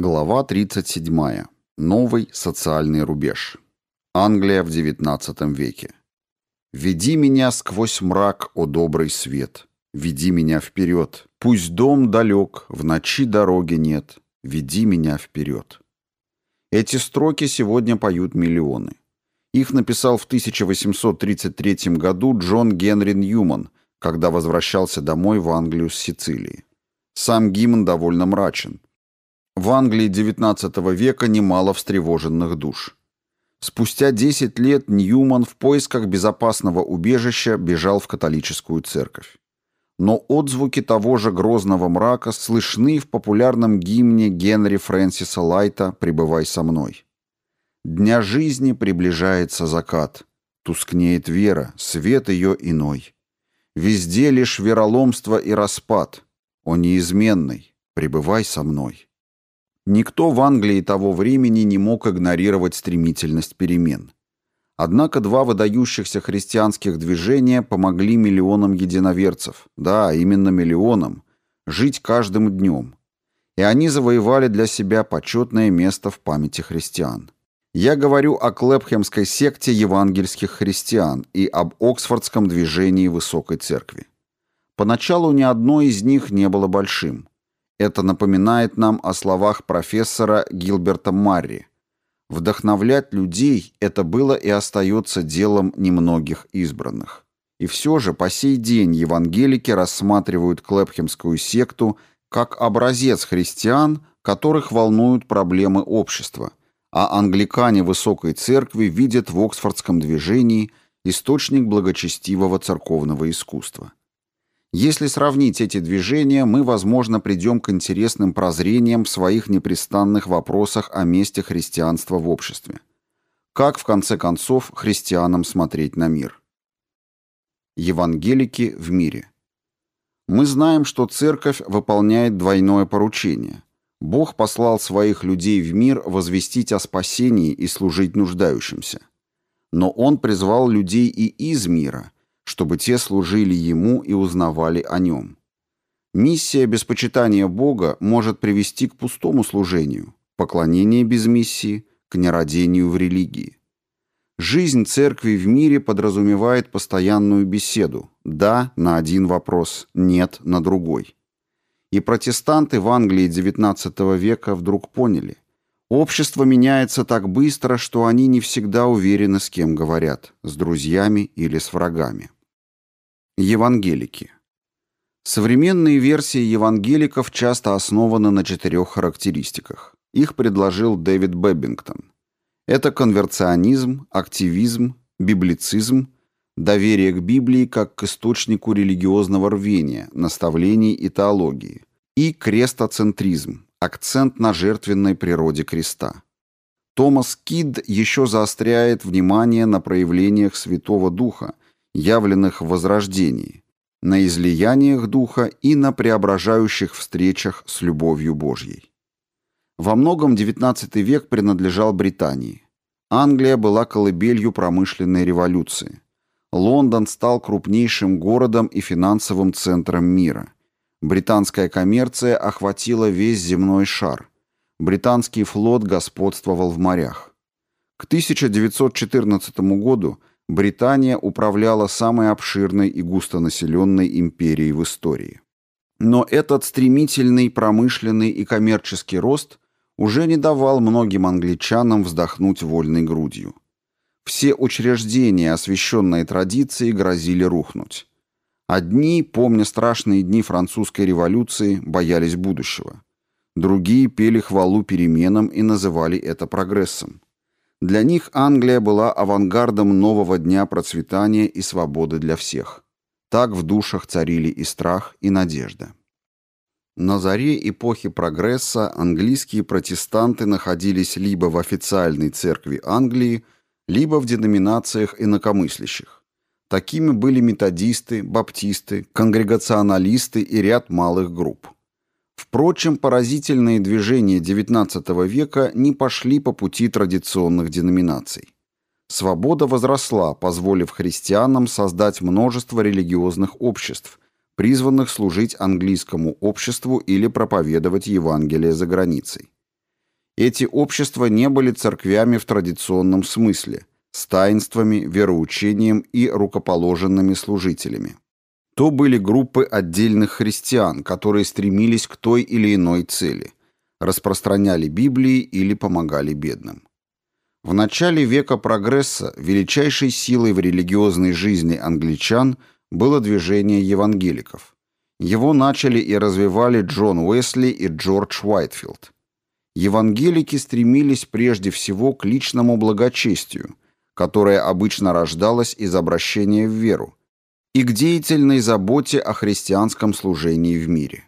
Глава 37. Новый социальный рубеж. Англия в XIX веке. «Веди меня сквозь мрак, о добрый свет. Веди меня вперед. Пусть дом далек, в ночи дороги нет. Веди меня вперед». Эти строки сегодня поют миллионы. Их написал в 1833 году Джон Генри Ньюман, когда возвращался домой в Англию с Сицилии. Сам гимн довольно мрачен – в Англии XIX века немало встревоженных душ. Спустя 10 лет Ньюман в поисках безопасного убежища бежал в католическую церковь. Но отзвуки того же грозного мрака слышны в популярном гимне Генри Фрэнсиса Лайта «Пребывай со мной». Дня жизни приближается закат, тускнеет вера, свет ее иной. Везде лишь вероломство и распад. О неизменный, пребывай со мной. Никто в Англии того времени не мог игнорировать стремительность перемен. Однако два выдающихся христианских движения помогли миллионам единоверцев, да, именно миллионам, жить каждым днем. И они завоевали для себя почетное место в памяти христиан. Я говорю о Клэпхемской секте евангельских христиан и об Оксфордском движении Высокой Церкви. Поначалу ни одно из них не было большим. Это напоминает нам о словах профессора Гилберта Марри. Вдохновлять людей – это было и остается делом немногих избранных. И все же по сей день евангелики рассматривают Клэпхемскую секту как образец христиан, которых волнуют проблемы общества, а англикане Высокой Церкви видят в Оксфордском движении источник благочестивого церковного искусства. Если сравнить эти движения, мы, возможно, придем к интересным прозрениям в своих непрестанных вопросах о месте христианства в обществе. Как, в конце концов, христианам смотреть на мир? Евангелики в мире. Мы знаем, что церковь выполняет двойное поручение. Бог послал своих людей в мир возвестить о спасении и служить нуждающимся. Но Он призвал людей и из мира – чтобы те служили Ему и узнавали о Нем. Миссия без почитания Бога может привести к пустому служению, поклонение без миссии, к нерадению в религии. Жизнь церкви в мире подразумевает постоянную беседу «да» на один вопрос, «нет» на другой. И протестанты в Англии XIX века вдруг поняли – Общество меняется так быстро, что они не всегда уверены, с кем говорят, с друзьями или с врагами. Евангелики. Современные версии евангеликов часто основаны на четырех характеристиках. Их предложил Дэвид Бэббингтон. Это конверционизм, активизм, библицизм, доверие к Библии как к источнику религиозного рвения, наставлений и теологии, и крестоцентризм, акцент на жертвенной природе креста. Томас Кид еще заостряет внимание на проявлениях Святого Духа – явленных в возрождении, на излияниях Духа и на преображающих встречах с любовью Божьей. Во многом XIX век принадлежал Британии. Англия была колыбелью промышленной революции. Лондон стал крупнейшим городом и финансовым центром мира. Британская коммерция охватила весь земной шар. Британский флот господствовал в морях. К 1914 году Британия управляла самой обширной и густонаселенной империей в истории. Но этот стремительный промышленный и коммерческий рост уже не давал многим англичанам вздохнуть вольной грудью. Все учреждения, освященные традицией, грозили рухнуть. Одни, помня страшные дни французской революции, боялись будущего. Другие пели хвалу переменам и называли это прогрессом. Для них Англия была авангардом нового дня процветания и свободы для всех. Так в душах царили и страх, и надежда. На заре эпохи прогресса английские протестанты находились либо в официальной церкви Англии, либо в деноминациях инакомыслящих. Такими были методисты, баптисты, конгрегационалисты и ряд малых групп. Впрочем, поразительные движения XIX века не пошли по пути традиционных деноминаций. Свобода возросла, позволив христианам создать множество религиозных обществ, призванных служить английскому обществу или проповедовать Евангелие за границей. Эти общества не были церквями в традиционном смысле, с таинствами, вероучением и рукоположенными служителями. То были группы отдельных христиан, которые стремились к той или иной цели, распространяли Библии или помогали бедным. В начале века прогресса величайшей силой в религиозной жизни англичан было движение евангеликов. Его начали и развивали Джон Уэсли и Джордж Уайтфилд. Евангелики стремились прежде всего к личному благочестию, которое обычно рождалось из обращения в веру, и к деятельной заботе о христианском служении в мире.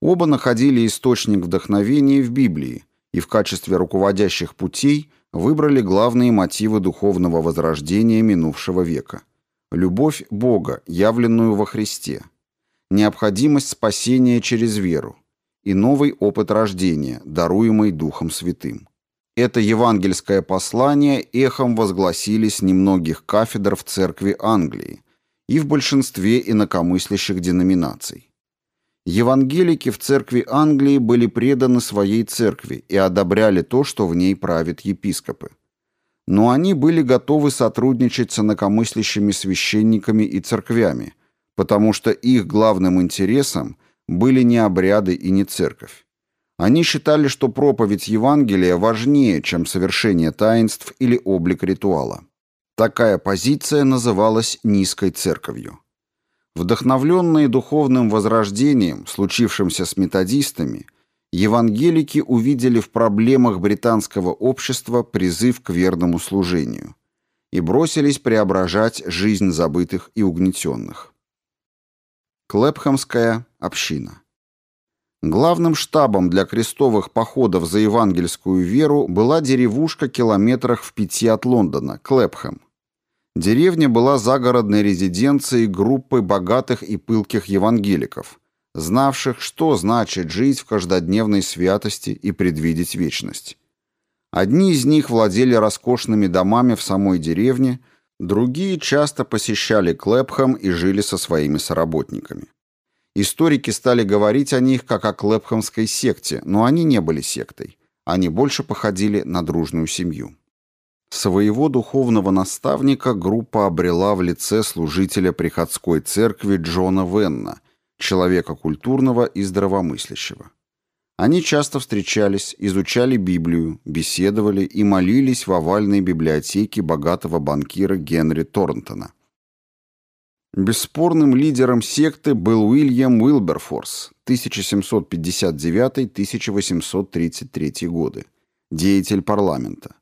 Оба находили источник вдохновения в Библии и в качестве руководящих путей выбрали главные мотивы духовного возрождения минувшего века. Любовь Бога, явленную во Христе. Необходимость спасения через веру. И новый опыт рождения, даруемый Духом Святым. Это евангельское послание эхом возгласили с немногих кафедр в церкви Англии и в большинстве инакомыслящих деноминаций. Евангелики в церкви Англии были преданы своей церкви и одобряли то, что в ней правят епископы. Но они были готовы сотрудничать с инакомыслящими священниками и церквями, потому что их главным интересом были не обряды и не церковь. Они считали, что проповедь Евангелия важнее, чем совершение таинств или облик ритуала. Такая позиция называлась низкой церковью. Вдохновленные духовным возрождением, случившимся с методистами, евангелики увидели в проблемах британского общества призыв к верному служению и бросились преображать жизнь забытых и угнетенных. Клэпхэмская община Главным штабом для крестовых походов за евангельскую веру была деревушка километрах в пяти от Лондона, Клэпхэм. Деревня была загородной резиденцией группы богатых и пылких евангеликов, знавших, что значит жить в каждодневной святости и предвидеть вечность. Одни из них владели роскошными домами в самой деревне, другие часто посещали Клэпхэм и жили со своими соработниками. Историки стали говорить о них как о Клэпхэмской секте, но они не были сектой. Они больше походили на дружную семью. Своего духовного наставника группа обрела в лице служителя приходской церкви Джона Венна, человека культурного и здравомыслящего. Они часто встречались, изучали Библию, беседовали и молились в овальной библиотеке богатого банкира Генри Торнтона. Бесспорным лидером секты был Уильям Уилберфорс, 1759-1833 годы, деятель парламента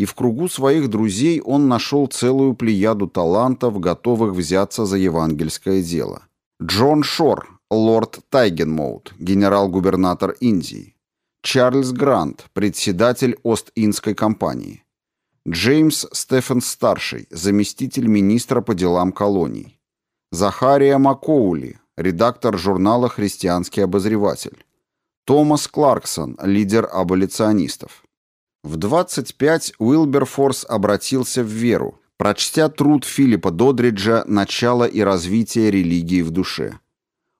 и в кругу своих друзей он нашел целую плеяду талантов, готовых взяться за евангельское дело. Джон Шор, лорд Тайгенмоут, генерал-губернатор Индии. Чарльз Грант, председатель Ост-Индской компании. Джеймс Стефен-старший, заместитель министра по делам колоний. Захария Макоули, редактор журнала «Христианский обозреватель». Томас Кларксон, лидер аболиционистов. В 25 Уилберфорс обратился в веру, прочтя труд Филиппа Додриджа «Начало и развитие религии в душе».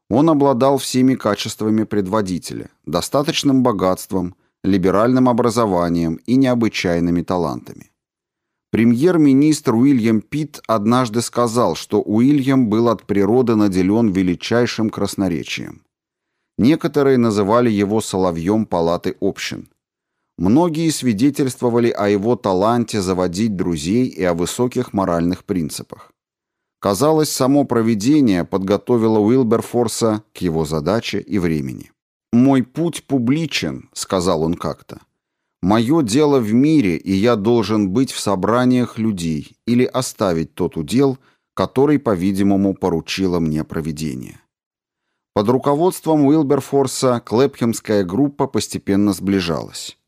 Он обладал всеми качествами предводителя, достаточным богатством, либеральным образованием и необычайными талантами. Премьер-министр Уильям Питт однажды сказал, что Уильям был от природы наделен величайшим красноречием. Некоторые называли его соловьем палаты общин – Многие свидетельствовали о его таланте заводить друзей и о высоких моральных принципах. Казалось, само провидение подготовило Уилберфорса к его задаче и времени. «Мой путь публичен», — сказал он как-то. «Мое дело в мире, и я должен быть в собраниях людей или оставить тот удел, который, по-видимому, поручило мне провидение». Под руководством Уилберфорса Клэпхемская группа постепенно сближалась.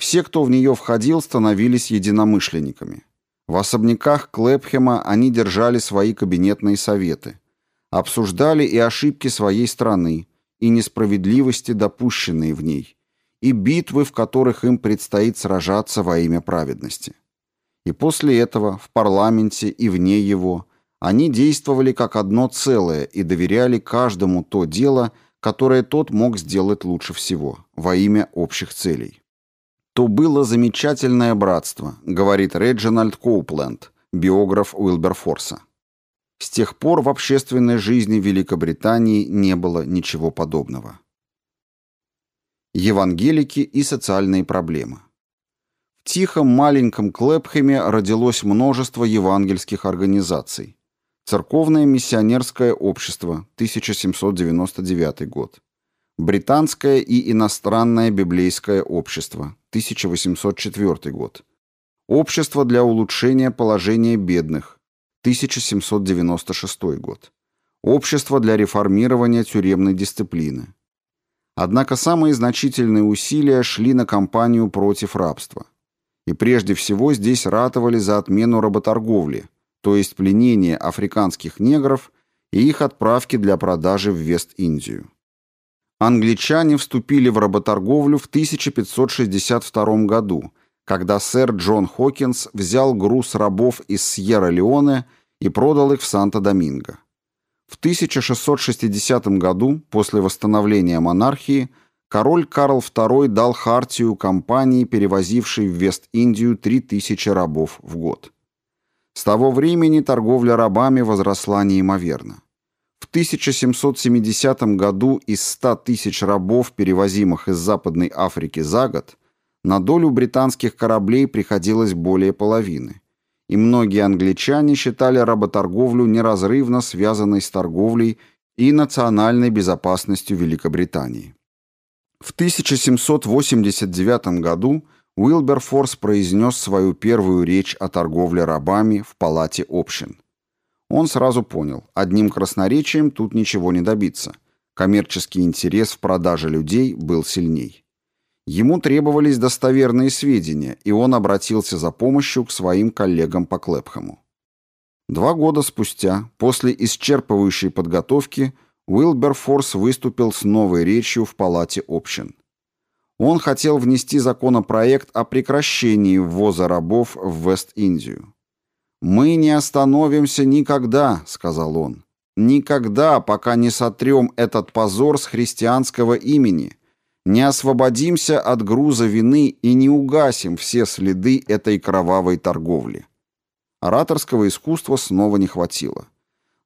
Все, кто в нее входил, становились единомышленниками. В особняках Клэпхема они держали свои кабинетные советы, обсуждали и ошибки своей страны, и несправедливости, допущенные в ней, и битвы, в которых им предстоит сражаться во имя праведности. И после этого в парламенте и вне его они действовали как одно целое и доверяли каждому то дело, которое тот мог сделать лучше всего, во имя общих целей. То было замечательное братство, говорит Реджинальд Коупленд, биограф Уилберфорса. С тех пор в общественной жизни Великобритании не было ничего подобного. Евангелики и социальные проблемы. В тихом маленьком Клэпхэме родилось множество евангельских организаций. Церковное миссионерское общество, 1799 год. Британское и иностранное библейское общество, 1804 год. Общество для улучшения положения бедных, 1796 год. Общество для реформирования тюремной дисциплины. Однако самые значительные усилия шли на кампанию против рабства. И прежде всего здесь ратовали за отмену работорговли, то есть пленение африканских негров и их отправки для продажи в Вест-Индию. Англичане вступили в работорговлю в 1562 году, когда сэр Джон Хокинс взял груз рабов из Сьерра-Леоне и продал их в Санто-Доминго. В 1660 году, после восстановления монархии, король Карл II дал хартию компании, перевозившей в Вест-Индию 3000 рабов в год. С того времени торговля рабами возросла неимоверно. В 1770 году из 100 тысяч рабов, перевозимых из Западной Африки за год, на долю британских кораблей приходилось более половины. И многие англичане считали работорговлю неразрывно связанной с торговлей и национальной безопасностью Великобритании. В 1789 году Уилберфорс произнес свою первую речь о торговле рабами в Палате общин. Он сразу понял, одним красноречием тут ничего не добиться. Коммерческий интерес в продаже людей был сильней. Ему требовались достоверные сведения, и он обратился за помощью к своим коллегам по Клэпхэму. Два года спустя, после исчерпывающей подготовки, Уилберфорс выступил с новой речью в Палате общин. Он хотел внести законопроект о прекращении ввоза рабов в Вест-Индию. «Мы не остановимся никогда», — сказал он. «Никогда, пока не сотрем этот позор с христианского имени, не освободимся от груза вины и не угасим все следы этой кровавой торговли. Ораторского искусства снова не хватило.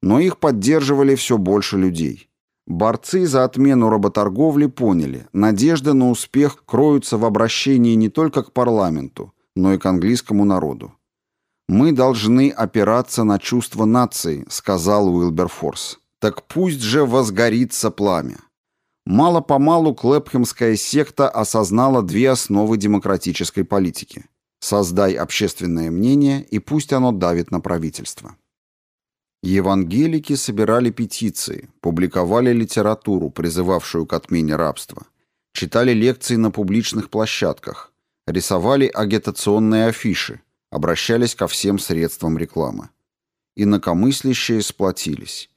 Но их поддерживали все больше людей. Борцы за отмену работорговли поняли, надежды на успех кроются в обращении не только к парламенту, но и к английскому народу. «Мы должны опираться на чувство нации», — сказал Уилберфорс. «Так пусть же возгорится пламя». Мало-помалу Клэпхэмская секта осознала две основы демократической политики. Создай общественное мнение, и пусть оно давит на правительство. Евангелики собирали петиции, публиковали литературу, призывавшую к отмене рабства, читали лекции на публичных площадках, рисовали агитационные афиши, обращались ко всем средствам рекламы. Инакомыслящие сплотились.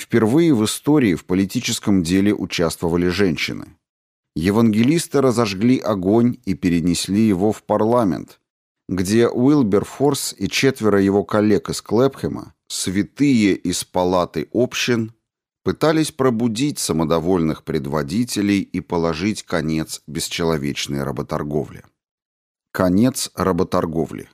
Впервые в истории в политическом деле участвовали женщины. Евангелисты разожгли огонь и перенесли его в парламент, где Уилберфорс и четверо его коллег из Клэпхэма, святые из палаты общин, пытались пробудить самодовольных предводителей и положить конец бесчеловечной работорговле. Конец работорговли.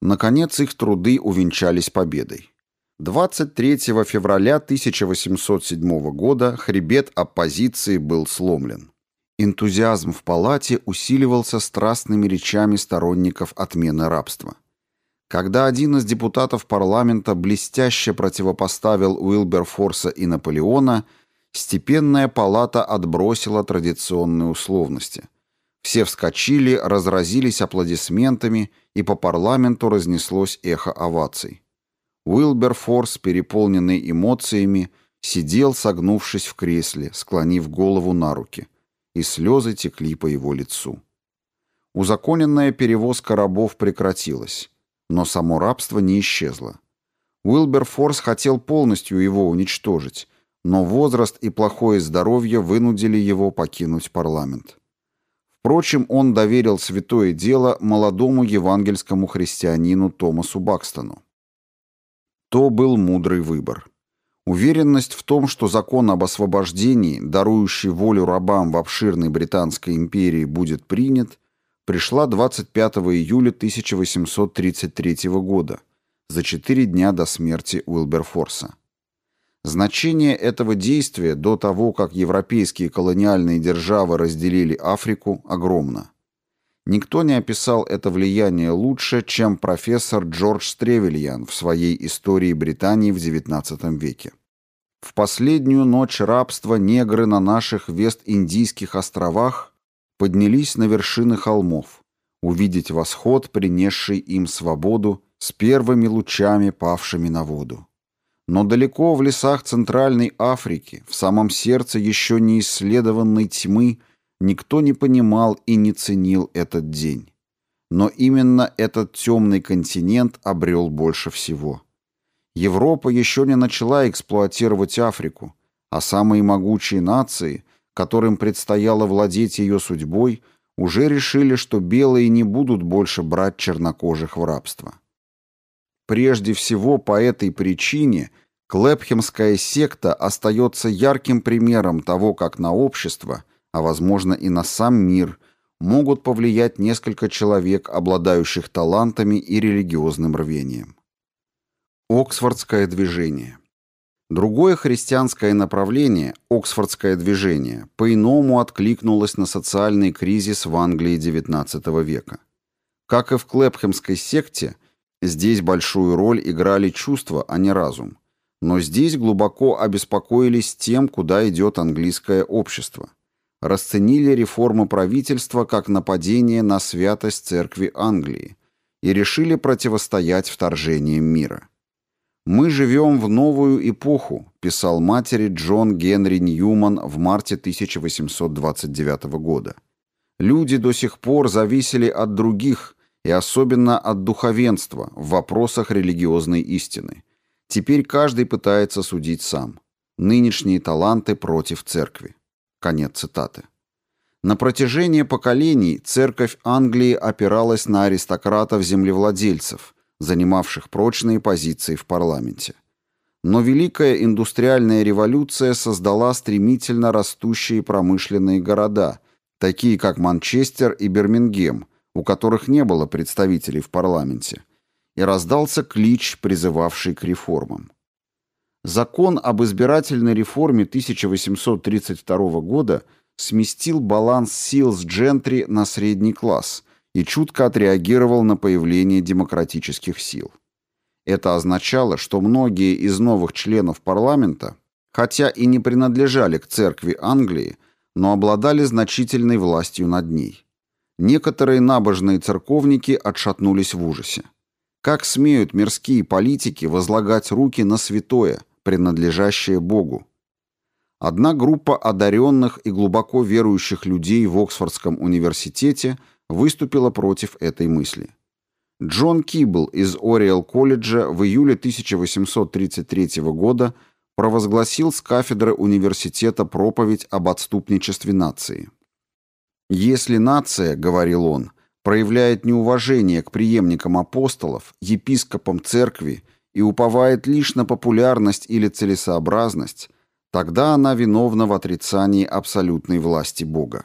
Наконец их труды увенчались победой. 23 февраля 1807 года хребет оппозиции был сломлен. Энтузиазм в палате усиливался страстными речами сторонников отмены рабства. Когда один из депутатов парламента блестяще противопоставил Уилберфорса и Наполеона, степенная палата отбросила традиционные условности. Все вскочили, разразились аплодисментами, и по парламенту разнеслось эхо оваций. Уилберфорс, переполненный эмоциями, сидел, согнувшись в кресле, склонив голову на руки, и слезы текли по его лицу. Узаконенная перевозка рабов прекратилась, но само рабство не исчезло. Уилберфорс хотел полностью его уничтожить, но возраст и плохое здоровье вынудили его покинуть парламент. Впрочем, он доверил святое дело молодому евангельскому христианину Томасу Бакстону. То был мудрый выбор. Уверенность в том, что закон об освобождении, дарующий волю рабам в обширной Британской империи, будет принят, пришла 25 июля 1833 года, за четыре дня до смерти Уилберфорса. Значение этого действия до того, как европейские колониальные державы разделили Африку, огромно. Никто не описал это влияние лучше, чем профессор Джордж Стревельян в своей истории Британии в XIX веке. В последнюю ночь рабства негры на наших Вест-Индийских островах поднялись на вершины холмов, увидеть восход, принесший им свободу с первыми лучами, павшими на воду. Но далеко в лесах Центральной Африки, в самом сердце еще не исследованной тьмы, никто не понимал и не ценил этот день. Но именно этот темный континент обрел больше всего. Европа еще не начала эксплуатировать Африку, а самые могучие нации, которым предстояло владеть ее судьбой, уже решили, что белые не будут больше брать чернокожих в рабство. Прежде всего по этой причине Клепхемская секта остается ярким примером того, как на общество, а возможно и на сам мир, могут повлиять несколько человек, обладающих талантами и религиозным рвением. Оксфордское движение Другое христианское направление, Оксфордское движение, по-иному откликнулось на социальный кризис в Англии XIX века. Как и в Клепхемской секте, здесь большую роль играли чувства, а не разум. Но здесь глубоко обеспокоились тем, куда идет английское общество. Расценили реформы правительства как нападение на святость церкви Англии и решили противостоять вторжениям мира. «Мы живем в новую эпоху», писал матери Джон Генри Ньюман в марте 1829 года. «Люди до сих пор зависели от других, и особенно от духовенства, в вопросах религиозной истины. Теперь каждый пытается судить сам. Нынешние таланты против церкви». Конец цитаты. На протяжении поколений церковь Англии опиралась на аристократов-землевладельцев – занимавших прочные позиции в парламенте. Но Великая индустриальная революция создала стремительно растущие промышленные города, такие как Манчестер и Бирмингем, у которых не было представителей в парламенте, и раздался клич, призывавший к реформам. Закон об избирательной реформе 1832 года сместил баланс сил с джентри на средний класс – и чутко отреагировал на появление демократических сил. Это означало, что многие из новых членов парламента, хотя и не принадлежали к церкви Англии, но обладали значительной властью над ней. Некоторые набожные церковники отшатнулись в ужасе. Как смеют мирские политики возлагать руки на святое, принадлежащее Богу? Одна группа одаренных и глубоко верующих людей в Оксфордском университете – выступила против этой мысли. Джон Кибл из Ориэл колледжа в июле 1833 года провозгласил с кафедры университета проповедь об отступничестве нации. «Если нация, — говорил он, — проявляет неуважение к преемникам апостолов, епископам церкви и уповает лишь на популярность или целесообразность, тогда она виновна в отрицании абсолютной власти Бога.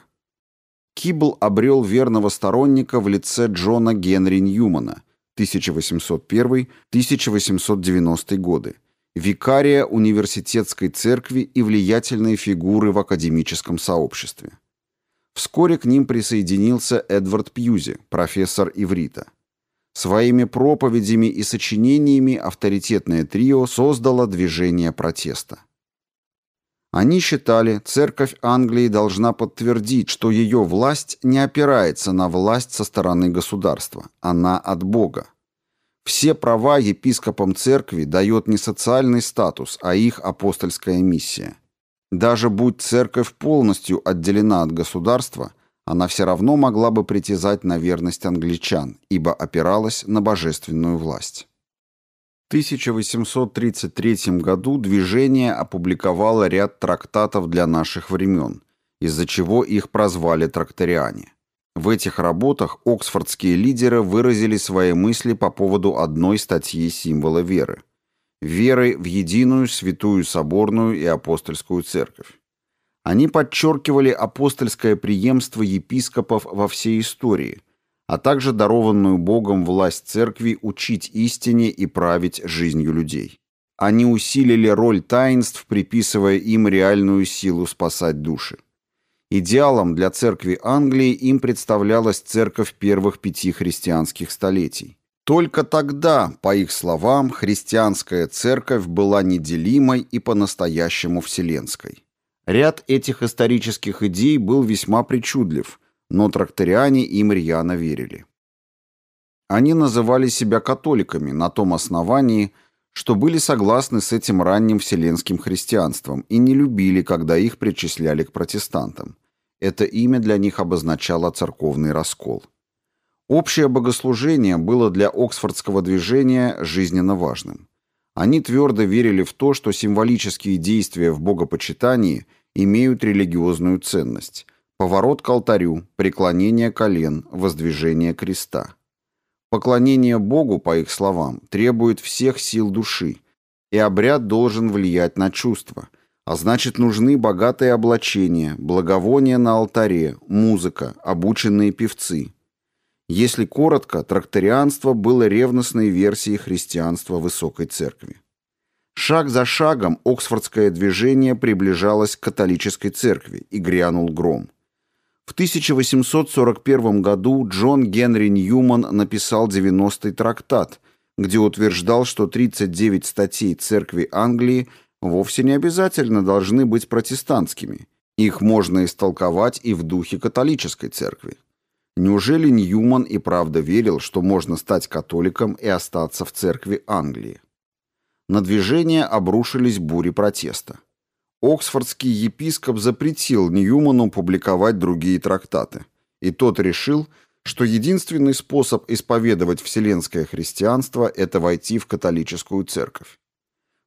Кибл обрел верного сторонника в лице Джона Генри Ньюмана 1801-1890 годы, викария университетской церкви и влиятельной фигуры в академическом сообществе. Вскоре к ним присоединился Эдвард Пьюзи, профессор иврита. Своими проповедями и сочинениями авторитетное трио создало движение протеста. Они считали, церковь Англии должна подтвердить, что ее власть не опирается на власть со стороны государства, она от Бога. Все права епископам церкви дает не социальный статус, а их апостольская миссия. Даже будь церковь полностью отделена от государства, она все равно могла бы притязать на верность англичан, ибо опиралась на божественную власть. 1833 году движение опубликовало ряд трактатов для наших времен, из-за чего их прозвали тракториане. В этих работах оксфордские лидеры выразили свои мысли по поводу одной статьи символа веры – веры в единую святую соборную и апостольскую церковь. Они подчеркивали апостольское преемство епископов во всей истории, а также дарованную Богом власть церкви учить истине и править жизнью людей. Они усилили роль таинств, приписывая им реальную силу спасать души. Идеалом для церкви Англии им представлялась церковь первых пяти христианских столетий. Только тогда, по их словам, христианская церковь была неделимой и по-настоящему вселенской. Ряд этих исторических идей был весьма причудлив, но тракториане им рьяно верили. Они называли себя католиками на том основании, что были согласны с этим ранним вселенским христианством и не любили, когда их причисляли к протестантам. Это имя для них обозначало церковный раскол. Общее богослужение было для Оксфордского движения жизненно важным. Они твердо верили в то, что символические действия в богопочитании имеют религиозную ценность. Поворот к алтарю, преклонение колен, воздвижение креста. Поклонение Богу, по их словам, требует всех сил души, и обряд должен влиять на чувства, а значит нужны богатые облачения, благовония на алтаре, музыка, обученные певцы. Если коротко, тракторианство было ревностной версией христианства Высокой Церкви. Шаг за шагом Оксфордское движение приближалось к католической церкви, и грянул гром. В 1841 году Джон Генри Ньюман написал 90-й трактат, где утверждал, что 39 статей Церкви Англии вовсе не обязательно должны быть протестантскими. Их можно истолковать и в духе католической церкви. Неужели Ньюман и правда верил, что можно стать католиком и остаться в церкви Англии? На движение обрушились бури протеста. Оксфордский епископ запретил Ньюману публиковать другие трактаты, и тот решил, что единственный способ исповедовать вселенское христианство – это войти в католическую церковь.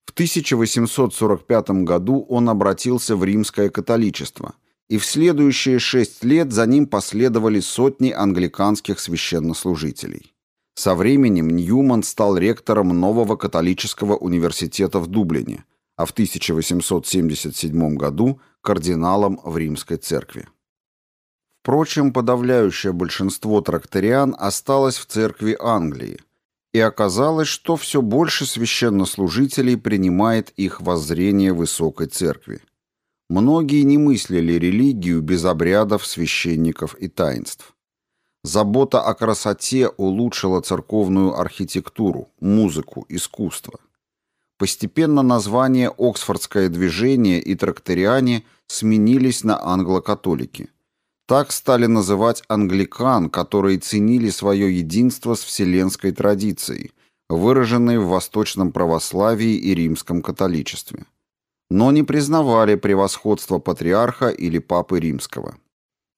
В 1845 году он обратился в римское католичество, и в следующие шесть лет за ним последовали сотни англиканских священнослужителей. Со временем Ньюман стал ректором нового католического университета в Дублине – а в 1877 году кардиналом в Римской церкви. Впрочем, подавляющее большинство тракториан осталось в церкви Англии, и оказалось, что все больше священнослужителей принимает их воззрение высокой церкви. Многие не мыслили религию без обрядов, священников и таинств. Забота о красоте улучшила церковную архитектуру, музыку, искусство. Постепенно названия «Оксфордское движение» и «Тракториане» сменились на англокатолики. Так стали называть англикан, которые ценили свое единство с вселенской традицией, выраженной в восточном православии и римском католичестве. Но не признавали превосходство патриарха или папы римского.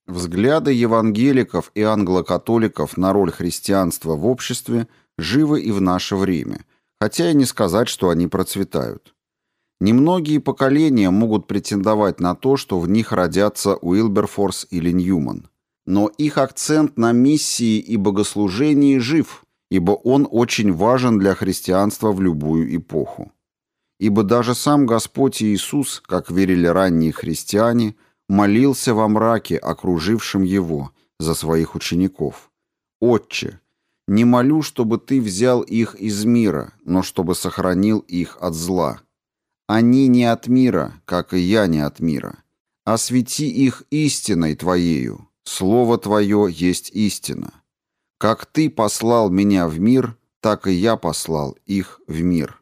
Взгляды евангеликов и англокатоликов на роль христианства в обществе живы и в наше время – хотя и не сказать, что они процветают. Немногие поколения могут претендовать на то, что в них родятся Уилберфорс или Ньюман. Но их акцент на миссии и богослужении жив, ибо он очень важен для христианства в любую эпоху. Ибо даже сам Господь Иисус, как верили ранние христиане, молился во мраке, окружившем его, за своих учеников. «Отче, не молю, чтобы ты взял их из мира, но чтобы сохранил их от зла. Они не от мира, как и я не от мира. Освети их истиной Твоею. Слово Твое есть истина. Как Ты послал меня в мир, так и я послал их в мир».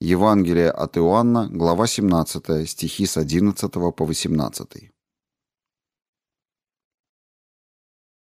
Евангелие от Иоанна, глава 17, стихи с 11 по 18.